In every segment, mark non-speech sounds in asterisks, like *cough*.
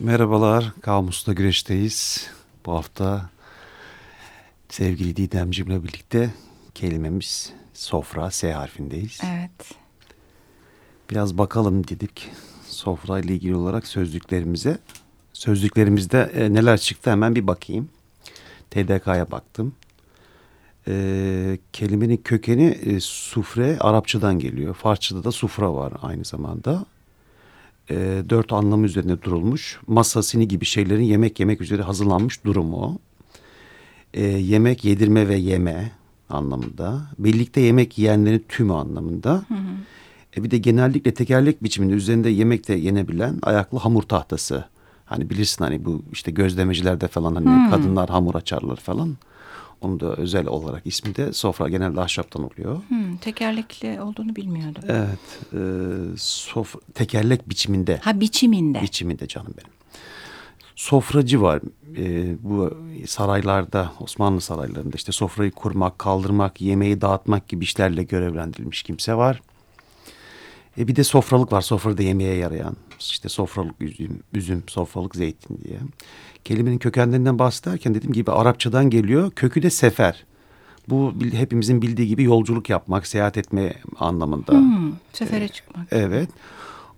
Merhabalar, Kamus'ta Güreş'teyiz. Bu hafta sevgili Didemcim'le birlikte kelimemiz sofra, S harfindeyiz. Evet. Biraz bakalım dedik sofra ile ilgili olarak sözlüklerimize. Sözlüklerimizde e, neler çıktı hemen bir bakayım. TDK'ya baktım. E, kelimenin kökeni e, sufre Arapçadan geliyor. Farsçada da sufra var aynı zamanda. E, dört anlamı üzerine durulmuş. Masa, sini gibi şeylerin yemek yemek üzere hazırlanmış durumu. E, yemek, yedirme ve yeme anlamında. Birlikte yemek yiyenlerin tümü anlamında. Hı hı. E, bir de genellikle tekerlek biçiminde üzerinde yemek de yenebilen ayaklı hamur tahtası. Hani bilirsin hani bu işte gözlemecilerde falan hani hmm. kadınlar hamur açarlar falan. Onu da özel olarak ismi de sofra genelde ahşaptan oluyor. Hmm, tekerlekli olduğunu bilmiyordum. Evet. E, sof tekerlek biçiminde. Ha biçiminde. Biçiminde canım benim. Sofracı var. E, bu saraylarda, Osmanlı saraylarında işte sofrayı kurmak, kaldırmak, yemeği dağıtmak gibi işlerle görevlendirilmiş kimse var. E bir de sofralık var. Sofrada yemeğe yarayan. İşte sofralık üzüm, üzüm, sofralık zeytin diye. Kelimenin kökenlerinden bahsederken dediğim gibi Arapçadan geliyor. Kökü de sefer. Bu hepimizin bildiği gibi yolculuk yapmak, seyahat etme anlamında. Hmm, sefere çıkmak. Evet.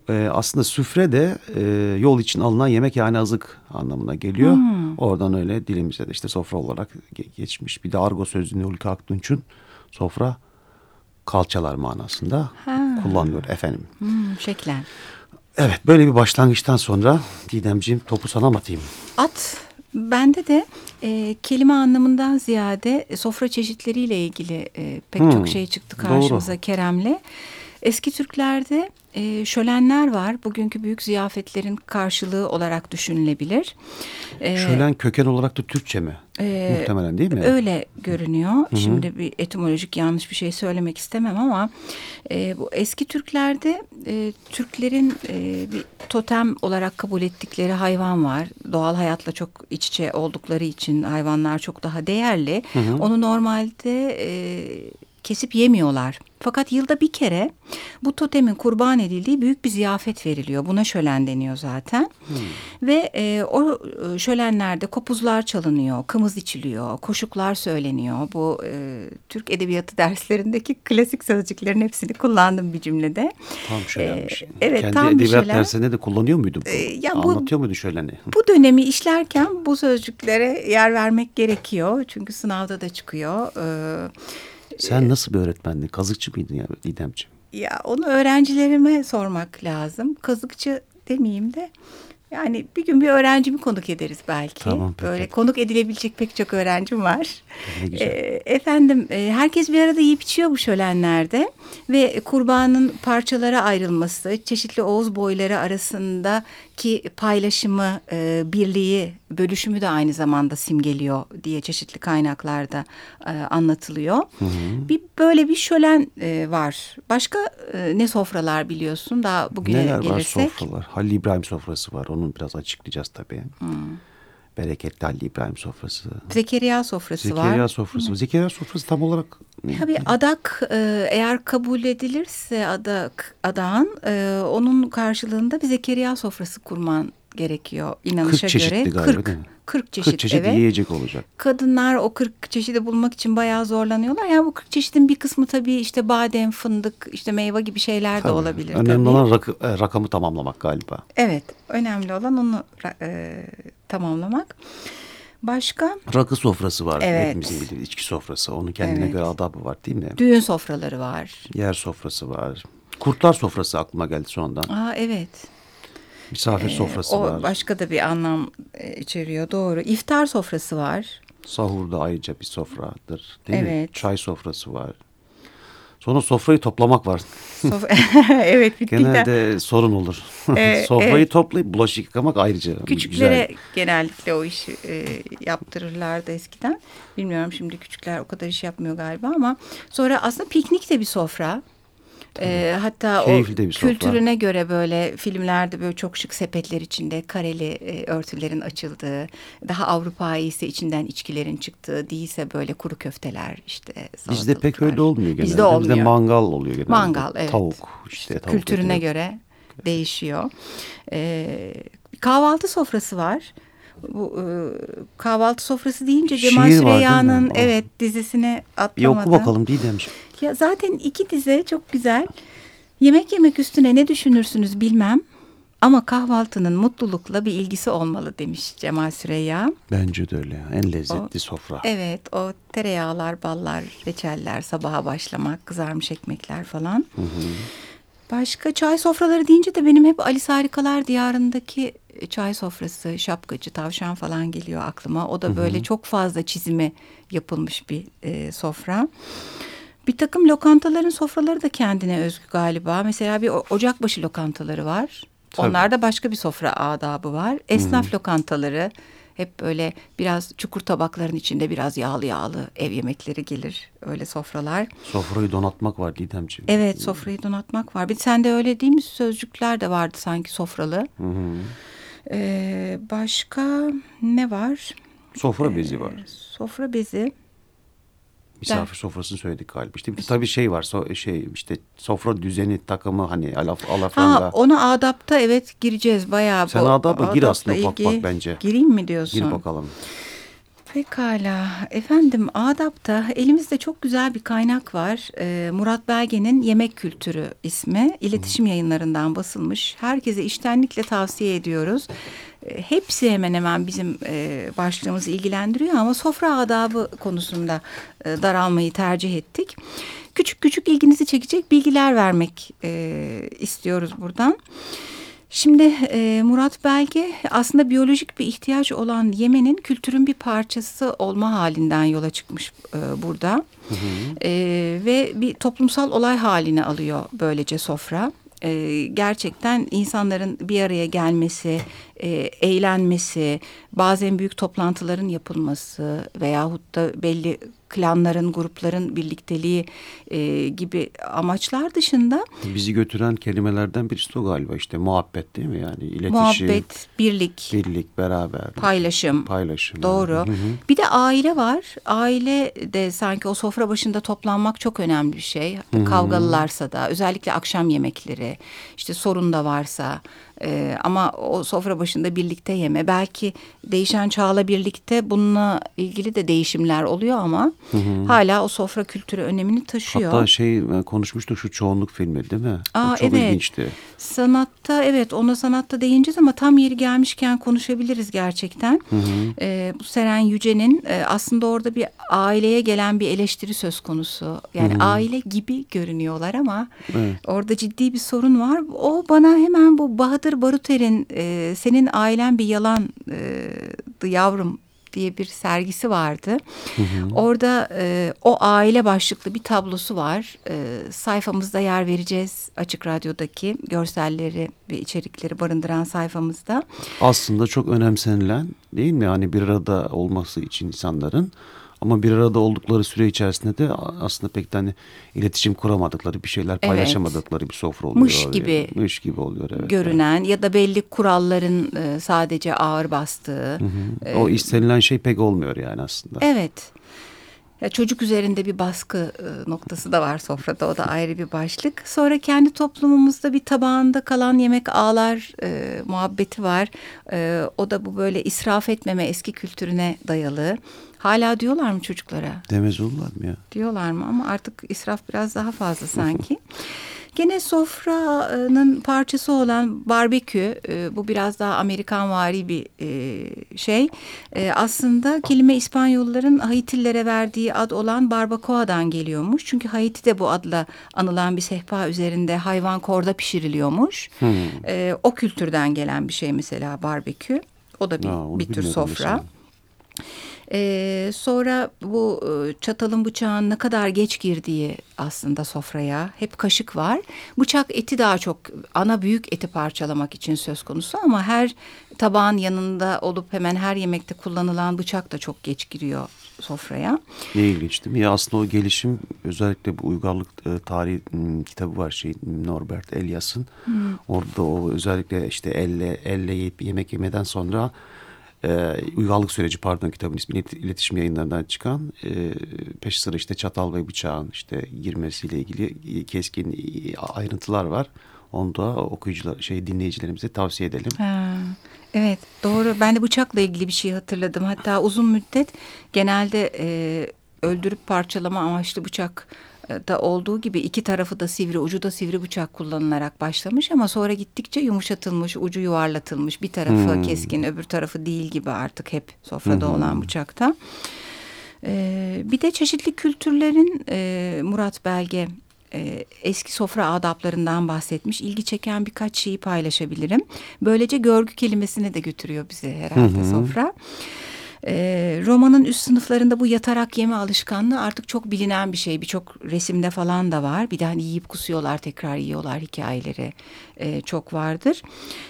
Ee, aslında süfre de e, yol için alınan yemek yani azık anlamına geliyor. Hmm. Oradan öyle dilimize de işte sofra olarak geçmiş. Bir de argo sözlüğünde Hulki Aktunç'un sofra kalçalar manasında ha. Kullanılıyor efendim. Hmm, şeklen. Evet böyle bir başlangıçtan sonra Didemciğim topu sana mı atayım? At. Bende de e, kelime anlamından ziyade sofra çeşitleriyle ilgili e, pek hmm, çok şey çıktı karşımıza Doğru. Kerem'le. Eski Türklerde e, şölenler var. Bugünkü büyük ziyafetlerin karşılığı olarak düşünülebilir. E, Şölen köken olarak da Türkçe mi? E, Muhtemelen değil mi? Öyle görünüyor. Hı -hı. Şimdi bir etimolojik yanlış bir şey söylemek istemem ama e, bu eski Türklerde e, Türklerin e, bir totem olarak kabul ettikleri hayvan var. Doğal hayatla çok iç içe oldukları için hayvanlar çok daha değerli. Hı -hı. Onu normalde e, kesip yemiyorlar. Fakat yılda bir kere bu totemin kurban edildiği büyük bir ziyafet veriliyor. Buna şölen deniyor zaten. Hmm. Ve e, o e, şölenlerde kopuzlar çalınıyor, kımız içiliyor, koşuklar söyleniyor. Bu e, Türk Edebiyatı *laughs* derslerindeki klasik sözcüklerin hepsini kullandım bir cümlede. Tam şölenmiş. E, evet Kendi tam edebiyat şölen. dersinde de kullanıyor muydun? E, ya Anlatıyor bu, muydu şöleni? Bu dönemi işlerken bu sözcüklere yer vermek gerekiyor. Çünkü sınavda da çıkıyor. Evet sen nasıl bir öğretmendin? Kazıkçı mıydın ya İdemciğim? Ya onu öğrencilerime sormak lazım. Kazıkçı demeyeyim de yani bir gün bir öğrencimi konuk ederiz belki. Tamam, peki. Böyle konuk edilebilecek pek çok öğrencim var. E, efendim e, herkes bir arada yiyip içiyor bu şölenlerde ve kurbanın parçalara ayrılması, çeşitli oğuz boyları arasındaki paylaşımı, e, birliği, bölüşümü de aynı zamanda simgeliyor diye çeşitli kaynaklarda e, anlatılıyor. Hı hı. Bir böyle bir şölen e, var. Başka e, ne sofralar biliyorsun daha bugüne Neler gelirsek? Neler var sofralar? Halil İbrahim sofrası var. Onu biraz açıklayacağız tabii. Hı. Bereketli Halil İbrahim sofrası. Zekeriya sofrası Zekeriya var. Zekeriya sofrası. Hı. Zekeriya sofrası tam olarak Tabii adak e, eğer kabul edilirse adak adağın e, onun karşılığında bir Zekeriya sofrası kurman gerekiyor inanışa 40 göre. Galiba, 40 değil mi? 40 çeşit, 40 çeşit evet. yiyecek olacak. Kadınlar o 40 çeşidi bulmak için bayağı zorlanıyorlar. Yani bu 40 çeşidin bir kısmı tabii işte badem, fındık, işte meyve gibi şeyler tabii. de olabilir. Önemli tabii. olan rak e, rakamı tamamlamak galiba. Evet, önemli olan onu e, tamamlamak. Başka? Rakı sofrası var. Evet. Hepimizin bildiği içki sofrası. Onun kendine evet. göre adabı var değil mi? Düğün sofraları var. Yer sofrası var. Kurtlar sofrası aklıma geldi sonradan. Aa evet. Misafir ee, sofrası o var. Başka da bir anlam e, içeriyor doğru. İftar sofrası var. Sahurda ayrıca bir sofradır değil evet. mi? Çay sofrası var. Sonra sofrayı toplamak var. Sof *laughs* evet. Genelde sorun olur. Ee, *laughs* Sofrayı evet. toplayıp bulaşık yıkamak ayrıca. Küçüklere güzel. genellikle o işi e, yaptırırlardı eskiden. Bilmiyorum şimdi küçükler o kadar iş yapmıyor galiba ama sonra aslında piknik de bir sofra. E, hatta Keyifli o kültürüne göre böyle filmlerde böyle çok şık sepetler içinde kareli e, örtülerin açıldığı, daha Avrupa'yı ise içinden içkilerin çıktığı, değilse böyle kuru köfteler işte Bizde pek öyle olmuyor genelde. Bizde olmuyor. Bizde mangal oluyor genelde. Mangal evet. Tavuk işte tavuk Kültürüne eti. göre değişiyor. Ee, kahvaltı sofrası var. Bu e, kahvaltı sofrası deyince Cemal Süreyya'nın evet dizisine atlamadan. Bir oku bakalım Didemciğim. Ya zaten iki dize çok güzel. Yemek yemek üstüne ne düşünürsünüz bilmem. Ama kahvaltının mutlulukla bir ilgisi olmalı demiş Cemal Süreyya. Bence de öyle. En lezzetli o, sofra. Evet o tereyağlar, ballar, reçeller, sabaha başlamak, kızarmış ekmekler falan. Hı hı. Başka çay sofraları deyince de benim hep Alice Harikalar Diyarı'ndaki çay sofrası, şapkacı, tavşan falan geliyor aklıma. O da böyle hı hı. çok fazla çizimi yapılmış bir e, sofra. Bir takım lokantaların sofraları da kendine özgü galiba. Mesela bir ocakbaşı lokantaları var. Tabii. Onlarda başka bir sofra adabı var. Esnaf hmm. lokantaları hep böyle biraz çukur tabakların içinde biraz yağlı yağlı ev yemekleri gelir. Öyle sofralar. Sofrayı donatmak var Didemciğim. Evet sofrayı donatmak var. Bir sende öyle değil mi sözcükler de vardı sanki sofralı. Hı Ee, başka ne var? Sofra bezi var. Ee, sofra bezi misafir sofrasını söyledik galiba. İşte bir, tabii şey var so, şey işte sofra düzeni takımı hani alaf alafranga. Ha ona adapta evet gireceğiz bayağı. Sen adapta gir aslında ufak ufak bence. Gireyim mi diyorsun? Gir bakalım. Pekala efendim Adap'ta elimizde çok güzel bir kaynak var. Ee, Murat Belge'nin Yemek Kültürü ismi iletişim yayınlarından basılmış. Herkese iştenlikle tavsiye ediyoruz. Ee, hepsi hemen hemen bizim e, başlığımızı ilgilendiriyor ama sofra adabı konusunda e, daralmayı tercih ettik. Küçük küçük ilginizi çekecek bilgiler vermek e, istiyoruz buradan. Şimdi e, Murat Belge aslında biyolojik bir ihtiyaç olan yemenin kültürün bir parçası olma halinden yola çıkmış e, burada. Hı hı. E, ve bir toplumsal olay haline alıyor böylece sofra. E, gerçekten insanların bir araya gelmesi, e, eğlenmesi, bazen büyük toplantıların yapılması veyahut da belli klanların, grupların birlikteliği e, gibi amaçlar dışında. Bizi götüren kelimelerden birisi o galiba işte muhabbet değil mi yani iletişim. Muhabbet, birlik. Birlik, beraber. Paylaşım. Paylaşım. Doğru. Hı hı. Bir de aile var. Aile de sanki o sofra başında toplanmak çok önemli bir şey. Hı hı. Kavgalılarsa da özellikle akşam yemekleri işte sorun da varsa ee, ama o sofra başında birlikte yeme. Belki değişen çağla birlikte bununla ilgili de değişimler oluyor ama hı hı. hala o sofra kültürü önemini taşıyor. Hatta şey e, konuşmuştuk şu çoğunluk filmi değil mi? Aa, o çok evet. ilginçti. Sanatta evet ona sanatta değineceğiz ama tam yeri gelmişken konuşabiliriz gerçekten. Hı hı. Ee, bu Seren Yüce'nin e, aslında orada bir aileye gelen bir eleştiri söz konusu. Yani hı hı. aile gibi görünüyorlar ama evet. orada ciddi bir sorun var. O bana hemen bu Bahadır Bahadır Baruter'in e, Senin Ailen Bir Yalan e, Yavrum diye bir sergisi vardı. Hı hı. Orada e, o aile başlıklı bir tablosu var. E, sayfamızda yer vereceğiz Açık Radyo'daki görselleri ve içerikleri barındıran sayfamızda. Aslında çok önemsenilen değil mi? Yani bir arada olması için insanların ama bir arada oldukları süre içerisinde de aslında pek de hani iletişim kuramadıkları bir şeyler paylaşamadıkları evet. bir sofra oluyor. Mış gibi. Mış gibi oluyor evet. Görünen evet. ya da belli kuralların e, sadece ağır bastığı. Hı hı. O istenilen şey pek olmuyor yani aslında. Evet. Ya çocuk üzerinde bir baskı e, noktası da var sofrada o da *laughs* ayrı bir başlık. Sonra kendi toplumumuzda bir tabağında kalan yemek ağlar e, muhabbeti var. E, o da bu böyle israf etmeme eski kültürüne dayalı. Hala diyorlar mı çocuklara? Demez olurlar mı ya? Diyorlar mı ama artık israf biraz daha fazla sanki. *laughs* Gene sofranın parçası olan barbekü, e, bu biraz daha Amerikan vari bir e, şey. E, aslında kelime İspanyolların Haitillere verdiği ad olan barbacoa'dan geliyormuş. Çünkü Haiti'de bu adla anılan bir sehpa üzerinde hayvan korda pişiriliyormuş. Hmm. o kültürden gelen bir şey mesela barbekü. O da bir, Aa, bir tür sofra. Mesela. Ee, sonra bu e, çatalın bıçağın ne kadar geç girdiği aslında sofraya. Hep kaşık var. Bıçak eti daha çok ana büyük eti parçalamak için söz konusu ama her tabağın yanında olup hemen her yemekte kullanılan bıçak da çok geç giriyor sofraya. Ne ilginç değil mi? Ya aslında o gelişim özellikle bu uygarlık e, tarihi m, kitabı var şey Norbert Elias'ın. Hmm. Orada o özellikle işte elle elle yiyip yemek yemeden sonra e, uygarlık süreci pardon kitabın ismi iletişim yayınlarından çıkan e, peş sıra işte çatal ve bıçağın işte girmesiyle ilgili keskin ayrıntılar var. Onu da okuyucular, şey dinleyicilerimize tavsiye edelim. Ha, evet doğru. Ben de bıçakla ilgili bir şey hatırladım. Hatta uzun müddet genelde e, öldürüp parçalama amaçlı bıçak da olduğu gibi iki tarafı da sivri, ucu da sivri bıçak kullanılarak başlamış ama sonra gittikçe yumuşatılmış, ucu yuvarlatılmış. Bir tarafı hmm. keskin, öbür tarafı değil gibi artık hep sofrada hmm. olan bıçakta. Ee, bir de çeşitli kültürlerin e, Murat Belge e, eski sofra adaplarından bahsetmiş. İlgi çeken birkaç şeyi paylaşabilirim. Böylece görgü kelimesine de götürüyor bizi herhalde hı sofra. E, romanın üst sınıflarında bu yatarak yeme alışkanlığı artık çok bilinen bir şey. Birçok resimde falan da var. Bir de hani yiyip kusuyorlar tekrar yiyorlar hikayeleri e, çok vardır.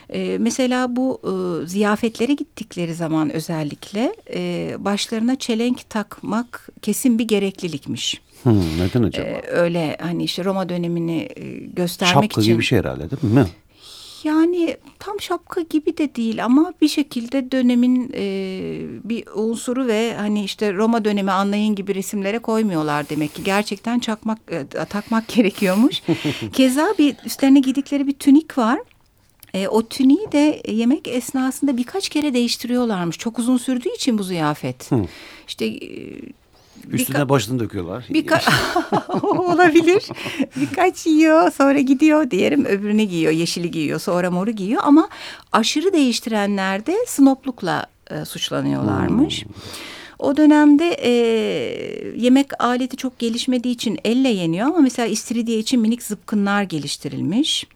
E, mesela bu e, ziyafetlere gittikleri zaman özellikle e, başlarına çelenk takmak kesin bir gereklilikmiş. Hmm, neden acaba? Ee, öyle hani işte Roma dönemini e, göstermek Şapka için. Şapka gibi bir şey herhalde değil mi? Yani tam şapka gibi de değil ama bir şekilde dönemin e, bir unsuru ve hani işte Roma dönemi anlayın gibi resimlere koymuyorlar demek ki. Gerçekten çakmak e, takmak *laughs* gerekiyormuş. Keza bir üstlerine giydikleri bir tünik var. E, o tüniği de yemek esnasında birkaç kere değiştiriyorlarmış. Çok uzun sürdüğü için bu ziyafet. Hı. İşte e, Üstüne Birka başını döküyorlar. Birka *laughs* olabilir. Birkaç yiyor sonra gidiyor. Diğerim öbürünü giyiyor. Yeşili giyiyor sonra moru giyiyor. Ama aşırı değiştirenler de snoplukla e, suçlanıyorlarmış. Hmm. O dönemde e, yemek aleti çok gelişmediği için elle yeniyor ama mesela istiridye için minik zıpkınlar geliştirilmiş.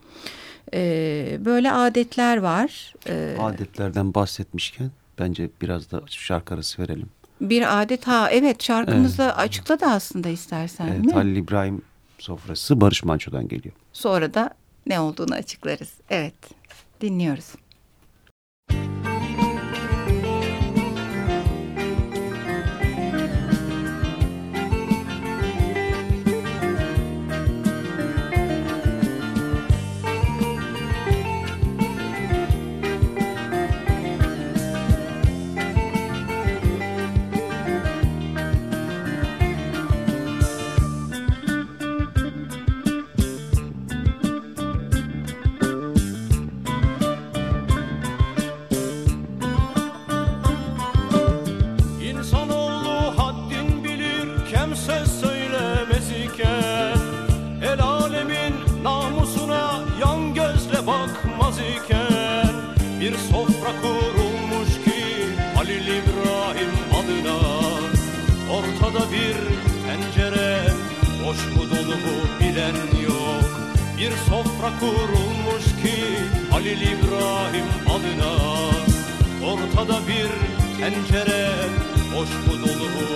E, böyle adetler var. E, Adetlerden bahsetmişken bence biraz da şarkı arası verelim. Bir adet ha evet şarkımızda evet. açıkladı aslında istersen evet, mi? Halil İbrahim sofrası Barış Manço'dan geliyor. Sonra da ne olduğunu açıklarız. Evet dinliyoruz. Put all the bu.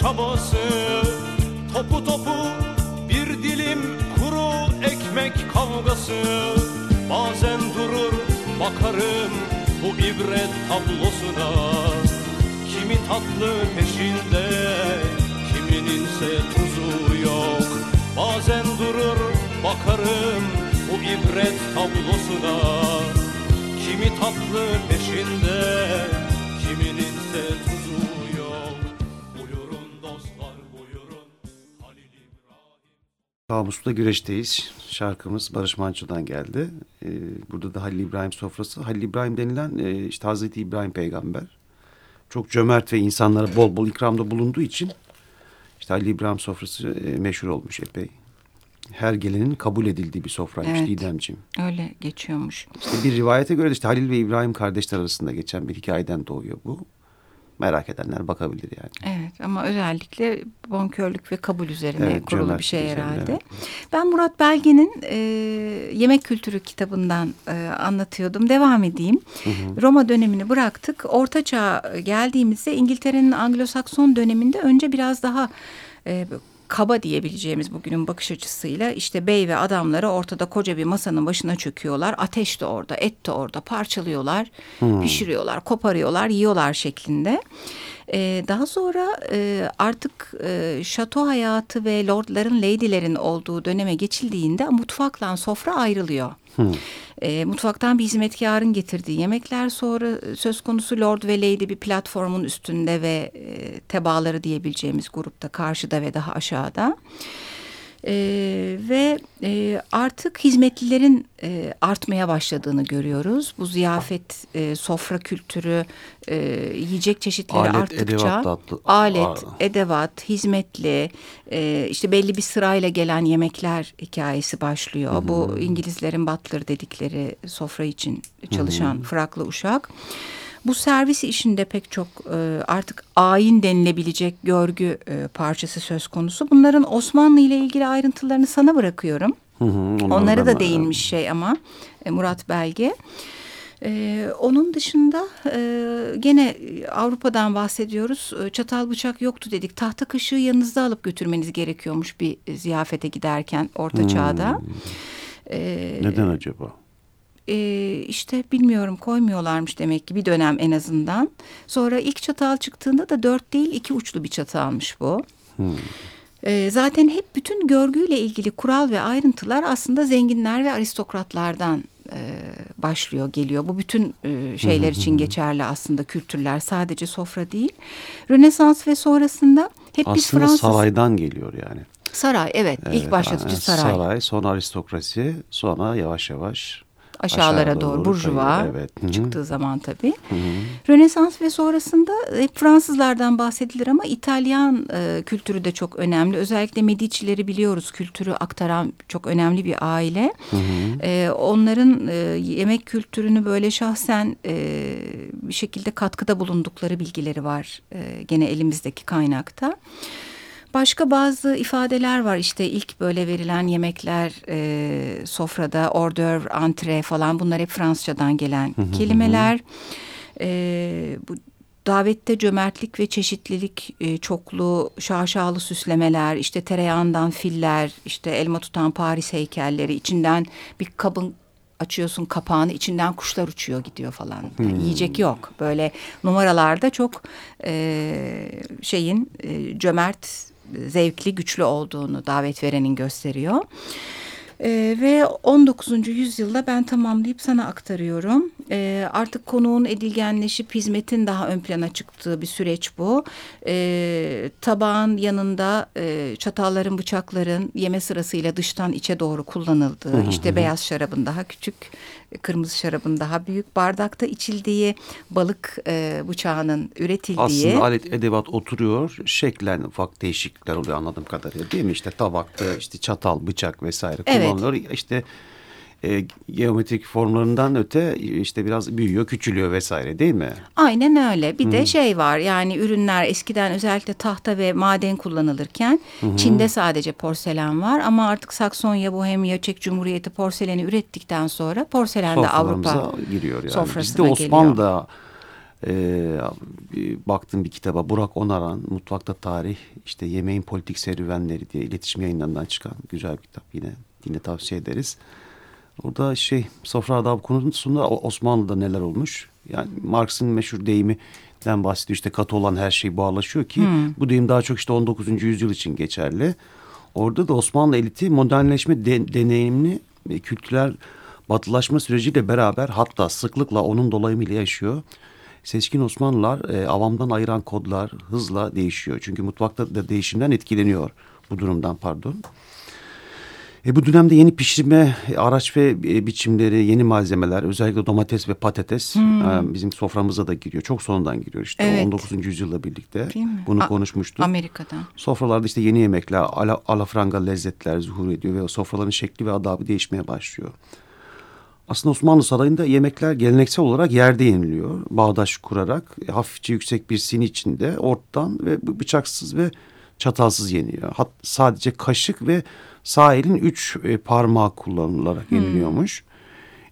çabası. Topu topu bir dilim kuru ekmek kavgası. Bazen durur bakarım bu ibret tablosuna. Kimi tatlı peşinde kimininse tuzu yok. Bazen durur bakarım bu ibret tablosuna. Kimi tatlı peşinde kimininse tuzu Kamus'ta güreşteyiz. Şarkımız Barış Manço'dan geldi. Ee, burada da Halil İbrahim sofrası. Halil İbrahim denilen e, işte Hazreti İbrahim peygamber. Çok cömert ve insanlara bol bol ikramda bulunduğu için işte Halil İbrahim sofrası e, meşhur olmuş epey. Her gelenin kabul edildiği bir sofraymış Evet. Didemciğim. Öyle geçiyormuş. İşte bir rivayete göre de işte Halil ve İbrahim kardeşler arasında geçen bir hikayeden doğuyor bu. Merak edenler bakabilir yani. Evet ama özellikle bonkörlük ve kabul üzerine Evet, kurulu bir şey üzerine, herhalde. evet. Ben Murat Belge'nin e, Yemek Kültürü kitabından e, anlatıyordum. Devam edeyim. Roma dönemini bıraktık. Orta Çağ geldiğimizde İngiltere'nin Anglo-Sakson döneminde önce biraz daha e, kaba diyebileceğimiz bugünün bakış açısıyla işte bey ve adamları ortada koca bir masanın başına çöküyorlar. Ateş de orada, et de orada parçalıyorlar, pişiriyorlar, koparıyorlar, yiyorlar şeklinde. Ee, daha sonra e, artık e, şato hayatı ve lordların, lady'lerin olduğu döneme geçildiğinde mutfakla sofra ayrılıyor. E, mutfaktan bir hizmetkarın getirdiği yemekler sonra söz konusu lord ve lady bir platformun üstünde ve e, tebaaları diyebileceğimiz grupta karşıda ve daha aşağıda. E, ve e, artık hizmetlilerin e, artmaya başladığını görüyoruz. Bu ziyafet, e, sofra kültürü, e, yiyecek çeşitleri Alet, arttıkça edevat tatlı- alet, Aa. edevat, hizmetli, e, işte belli bir sırayla gelen yemekler hikayesi başlıyor. Bu İngilizlerin butler dedikleri sofra için çalışan fraklı uşak. Bu servis işinde pek çok e, artık ayin denilebilecek görgü e, parçası söz konusu. Bunların Osmanlı ile ilgili ayrıntılarını sana bırakıyorum. Hı hı, onları Onlara da değinmiş şey ama e, Murat Belge. E, onun dışında e, gene Avrupa'dan bahsediyoruz. E, Çatal bıçak yoktu dedik. Tahta kaşığı yanınızda alıp götürmeniz gerekiyormuş bir ziyafete giderken Orta Çağ'da. E, Neden acaba? E, işte bilmiyorum koymuyorlarmış demek ki bir dönem en azından. Sonra ilk çatal çıktığında da dört değil iki uçlu bir çatalmış bu. E, zaten hep bütün görgüyle ilgili kural ve ayrıntılar aslında zenginler ve aristokratlardan e, başlıyor geliyor. Bu bütün e, şeyler için geçerli aslında kültürler sadece sofra değil. Rönesans ve sonrasında hep biz Aslında Fransız saraydan geliyor yani. saray evet, ilk Evet, başlatıcı yani saray. Saray, sonra aristokrasi, sonra yavaş yavaş aşağılara aşağı doğru, doğru burjuva kayıyor, evet. Hı hı. çıktığı zaman tabii. Rönesans ve sonrasında hep Fransızlardan bahsedilir ama İtalyan e, kültürü de çok önemli. Özellikle Medici'leri biliyoruz. Kültürü aktaran çok önemli bir aile. E, onların e, yemek kültürünü böyle şahsen e, bir şekilde katkıda bulundukları bilgileri var. E, gene elimizdeki kaynakta. Başka bazı ifadeler var işte ilk böyle verilen yemekler e, sofrada ordöv, antre falan bunlar hep Fransızcadan gelen kelimeler. E, bu davette cömertlik ve çeşitlilik, e, çoklu, şaşalı süslemeler, işte tereyağından filler, işte elma tutan Paris heykelleri, içinden bir kabın açıyorsun kapağını içinden kuşlar uçuyor gidiyor falan. Yani Yiyecek yok. Böyle numaralarda çok e, şeyin e, cömert, zevkli, güçlü olduğunu davet verenin gösteriyor. Ee, ve 19. yüzyılda ben tamamlayıp sana aktarıyorum. Ee, artık konuğun edilgenleşip hizmetin daha ön plana çıktığı bir süreç bu. Ee, tabağın yanında e, çatalların, bıçakların yeme sırasıyla dıştan içe doğru kullanıldığı, işte beyaz şarabın daha küçük, kırmızı şarabın daha büyük, bardakta içildiği, balık e, bıçağının üretildiği. Aslında alet edevat oturuyor. Şeklen ufak değişiklikler oluyor anladığım kadarıyla değil mi? İşte tabakta işte çatal, bıçak vesaire Evet. kullanılıyor. İşte e, geometrik formlarından öte işte biraz büyüyor, küçülüyor vesaire değil mi? Aynen öyle. Bir de şey var yani ürünler eskiden özellikle tahta ve maden kullanılırken Çin'de sadece porselen var ama artık Saksonya, Bohemya, Çek Cumhuriyeti porseleni ürettikten sonra porselen de Avrupa giriyor yani. sofrasına Bizde geliyor. Osmanlı'da e, bir baktım bir kitaba Burak Onaran Mutfakta Tarih işte Yemeğin Politik Serüvenleri diye iletişim yayınlarından çıkan güzel bir kitap yine yine tavsiye ederiz. Orada şey sofra adabı konusunda Osmanlı'da neler olmuş? Yani Marx'ın meşhur deyiminden bahsediyor işte katı olan her şey bağlaşıyor ki bu deyim daha çok işte 19. yüzyıl için geçerli. Orada da Osmanlı eliti modernleşme de- deneyimini e, kültürel batılaşma süreciyle beraber hatta sıklıkla onun dolayımıyla yaşıyor. Seçkin Osmanlılar e, avamdan ayıran kodlar hızla değişiyor. Çünkü mutfakta da değişimden etkileniyor bu durumdan pardon. E bu dönemde yeni pişirme araç ve e, biçimleri, yeni malzemeler, özellikle domates ve patates Hmm. e, bizim soframıza da giriyor. Çok sonradan giriyor işte Evet. 19. yüzyılla birlikte. Bunu A- konuşmuştuk. Amerika'dan. Sofralarda işte yeni yemekler, ala, alafranga lezzetler zuhur ediyor ve o sofraların şekli ve adabı değişmeye başlıyor. Aslında Osmanlı Sarayı'nda yemekler geleneksel olarak yerde yeniliyor. Bağdaş kurarak e, hafifçe yüksek bir sini içinde ortadan ve bıçaksız ve çatalsız yeniyor. Hat, sadece kaşık ve sağ elin üç e, parmağı kullanılarak yeniliyormuş.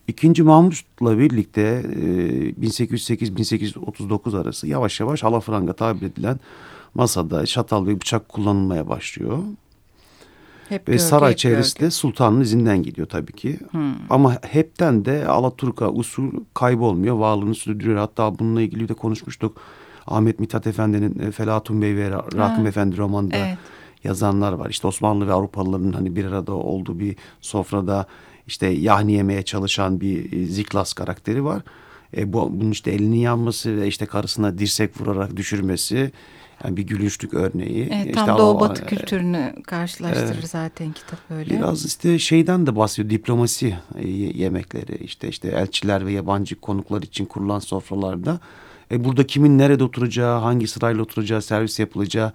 İkinci Mahmut'la birlikte e, 1808-1839 arası yavaş yavaş alafranga tabir edilen masada çatal ve bıçak kullanılmaya başlıyor. Hep Ve gölge, saray hep çevresi gölge. de sultanın izinden gidiyor tabii ki. Ama hepten de Alaturka usul kaybolmuyor. Varlığını sürdürüyor. Hatta bununla ilgili de konuşmuştuk. Ahmet Mithat Efendi'nin e, Felatun Bey ve Ra- Rakım Ha, Efendi romanında evet. yazanlar var. İşte Osmanlı ve Avrupalıların hani bir arada olduğu bir sofrada işte yahni yemeye çalışan bir e, Ziklas karakteri var. E, bu, bunun işte elinin yanması ve işte karısına dirsek vurarak düşürmesi yani bir gülünçlük örneği. Evet, İşte tam o- Doğu Batı kültürünü karşılaştırır zaten kitap öyle. Biraz işte şeyden de bahsediyor diplomasi e, yemekleri işte işte elçiler ve yabancı konuklar için kurulan sofralarda e, burada kimin nerede oturacağı hangi sırayla oturacağı servis yapılacağı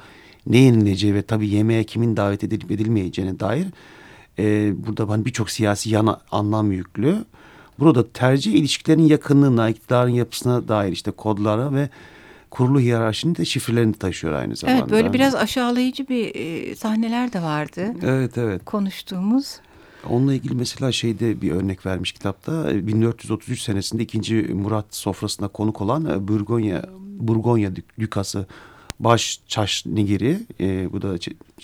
ne yenileceği ve tabii yemeğe kimin davet edilip edilmeyeceğine dair e, burada hani birçok siyasi yana anlam yüklü. Burada tercih ilişkilerin yakınlığına, iktidarın yapısına dair işte kodlara ve kurulu hiyerarşinin de şifrelerini taşıyor aynı zamanda. Evet böyle biraz aşağılayıcı bir e, sahneler de vardı Evet evet. konuştuğumuz. Onunla ilgili mesela şeyde bir örnek vermiş kitapta. E, 1433 senesinde 2. Murat sofrasına konuk olan e, Burgonya Burgonya dük- dükası baş Çaşnigiri e, bu da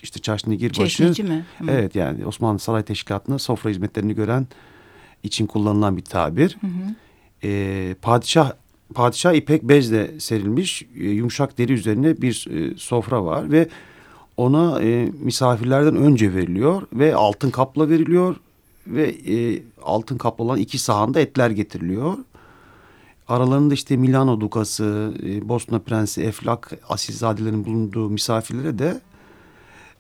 işte Çaşnigir başı. Çeşnici mi? Hı. Evet yani Osmanlı Saray Teşkilatı'nda sofra hizmetlerini gören için kullanılan bir tabir. E, padişah padişah ipek bezle serilmiş e, yumuşak deri üzerine bir e, sofra var ve ona e, misafirlerden önce veriliyor ve altın kapla veriliyor ve e, altın kaplı olan iki sahanda etler getiriliyor. Aralarında işte Milano Dukası, e, Bosna Prensi Eflak, asilzadelerin bulunduğu misafirlere de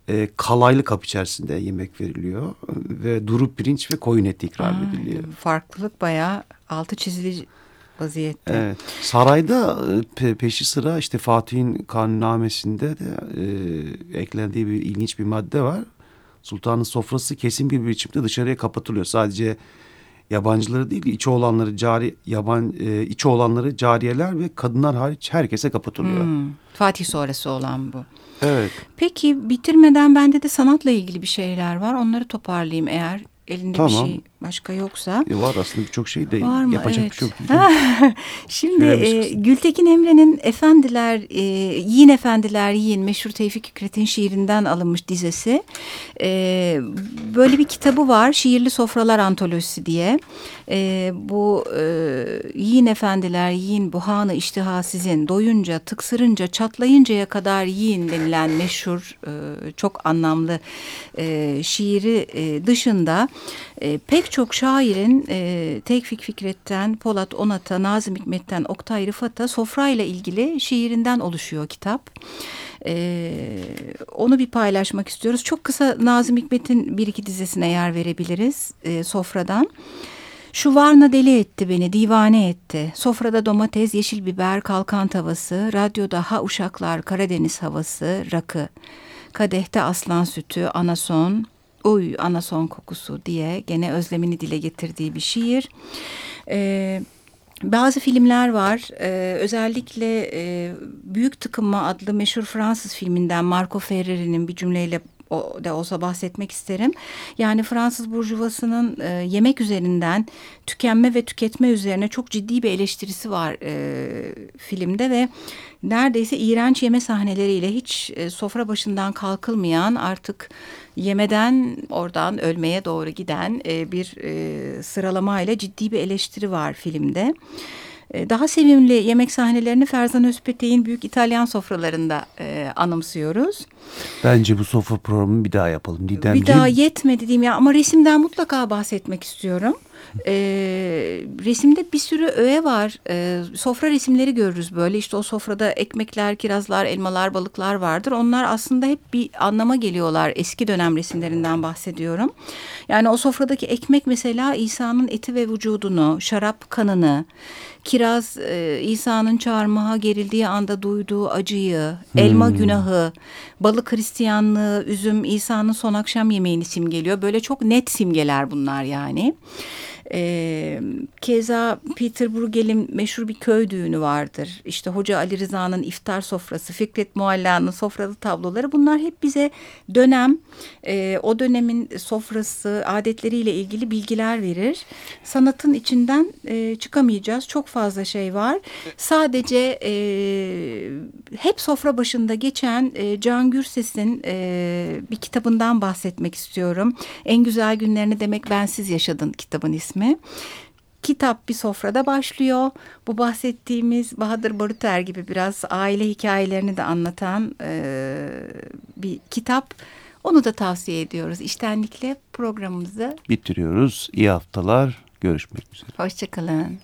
e, kalaylı kap içerisinde yemek veriliyor ve duru pirinç ve koyun eti ikram Aa, ediliyor. Farklılık bayağı altı çizili vaziyette. Evet. Sarayda e, pe- peşi sıra işte Fatih'in kanunnamesinde de e, eklendiği bir ilginç bir madde var. Sultanın sofrası kesin bir biçimde dışarıya kapatılıyor. Sadece yabancıları değil, içi olanları cari yaban e, içi olanları cariyeler ve kadınlar hariç herkese kapatılıyor. Hmm, Fatih sonrası olan bu. Evet. Peki bitirmeden bende de sanatla ilgili bir şeyler var. Onları toparlayayım eğer elinde bir Tamam. şey başka yoksa. E, var aslında birçok şey de Var mı? yapacak Evet. bir şey yok. *laughs* Şimdi e. Gültekin Emre'nin Efendiler, e, Yiyin Efendiler Yiyin meşhur Tevfik Fikret'in şiirinden alınmış dizesi. E, böyle bir kitabı var Şiirli Sofralar Antolojisi diye. E, bu e, Yiyin Efendiler Yiyin bu hanı iştiha sizin doyunca tıksırınca çatlayıncaya kadar yiyin denilen meşhur e, çok anlamlı e, şiiri e, dışında e, pek çok şairin e, Tevfik Fikret'ten, Polat Onat'a, Nazım Hikmet'ten, Oktay Rıfat'a sofrayla ilgili şiirinden oluşuyor kitap. E, onu bir paylaşmak istiyoruz. Çok kısa Nazım Hikmet'in bir iki dizesine yer verebiliriz e, sofradan. Şu varna deli etti beni, divane etti. Sofrada domates, yeşil biber, kalkan tavası, radyoda ha uşaklar, Karadeniz havası, rakı. Kadehte aslan sütü, anason, uy anason kokusu diye gene özlemini dile getirdiği bir şiir. Ee, bazı filmler var. Ee, özellikle e, Büyük Tıkınma adlı meşhur Fransız filminden Marco Ferreri'nin bir cümleyle o da olsa bahsetmek isterim. Yani Fransız burjuvasının e, yemek üzerinden tükenme ve tüketme üzerine çok ciddi bir eleştirisi var e, filmde ve neredeyse iğrenç yeme sahneleriyle hiç e, sofra başından kalkılmayan artık yemeden oradan ölmeye doğru giden e, bir e, sıralamayla ciddi bir eleştiri var filmde. E, Daha sevimli yemek sahnelerini Ferzan Özpetek'in büyük İtalyan sofralarında e, anımsıyoruz. Bence bu sofra programını bir daha yapalım. Didemciğim. Bir daha yetmedi diyeyim ya ama resimden mutlaka bahsetmek istiyorum. E, resimde bir sürü öğe var. E, sofra resimleri görürüz böyle. İşte o sofrada ekmekler, kirazlar, elmalar, balıklar vardır. Onlar aslında hep bir anlama geliyorlar. Eski dönem resimlerinden bahsediyorum. Yani o sofradaki ekmek mesela İsa'nın eti ve vücudunu, şarap kanını, kiraz e, İsa'nın çarmıha gerildiği anda duyduğu acıyı, elma günahı, balık Hristiyanlığı, üzüm İsa'nın son akşam yemeğini simgeliyor. Böyle çok net simgeler bunlar yani. E, keza Peter Bruegel'in meşhur bir köy düğünü vardır. İşte Hoca Ali Rıza'nın iftar sofrası, Fikret Mualla'nın sofralı tabloları bunlar hep bize dönem, e, o dönemin sofrası, adetleriyle ilgili bilgiler verir. Sanatın içinden e, çıkamayacağız. Çok fazla şey var. Sadece e, hep sofra başında geçen e, Can Gürses'in e, bir kitabından bahsetmek istiyorum. En güzel günlerini demek bensiz yaşadın kitabın ismi ismi. Kitap bir sofrada başlıyor. Bu bahsettiğimiz Bahadır Baruter gibi biraz aile hikayelerini de anlatan e, bir kitap. Onu da tavsiye ediyoruz. İştenlikle programımızı bitiriyoruz. İyi haftalar. Görüşmek üzere. Hoşçakalın.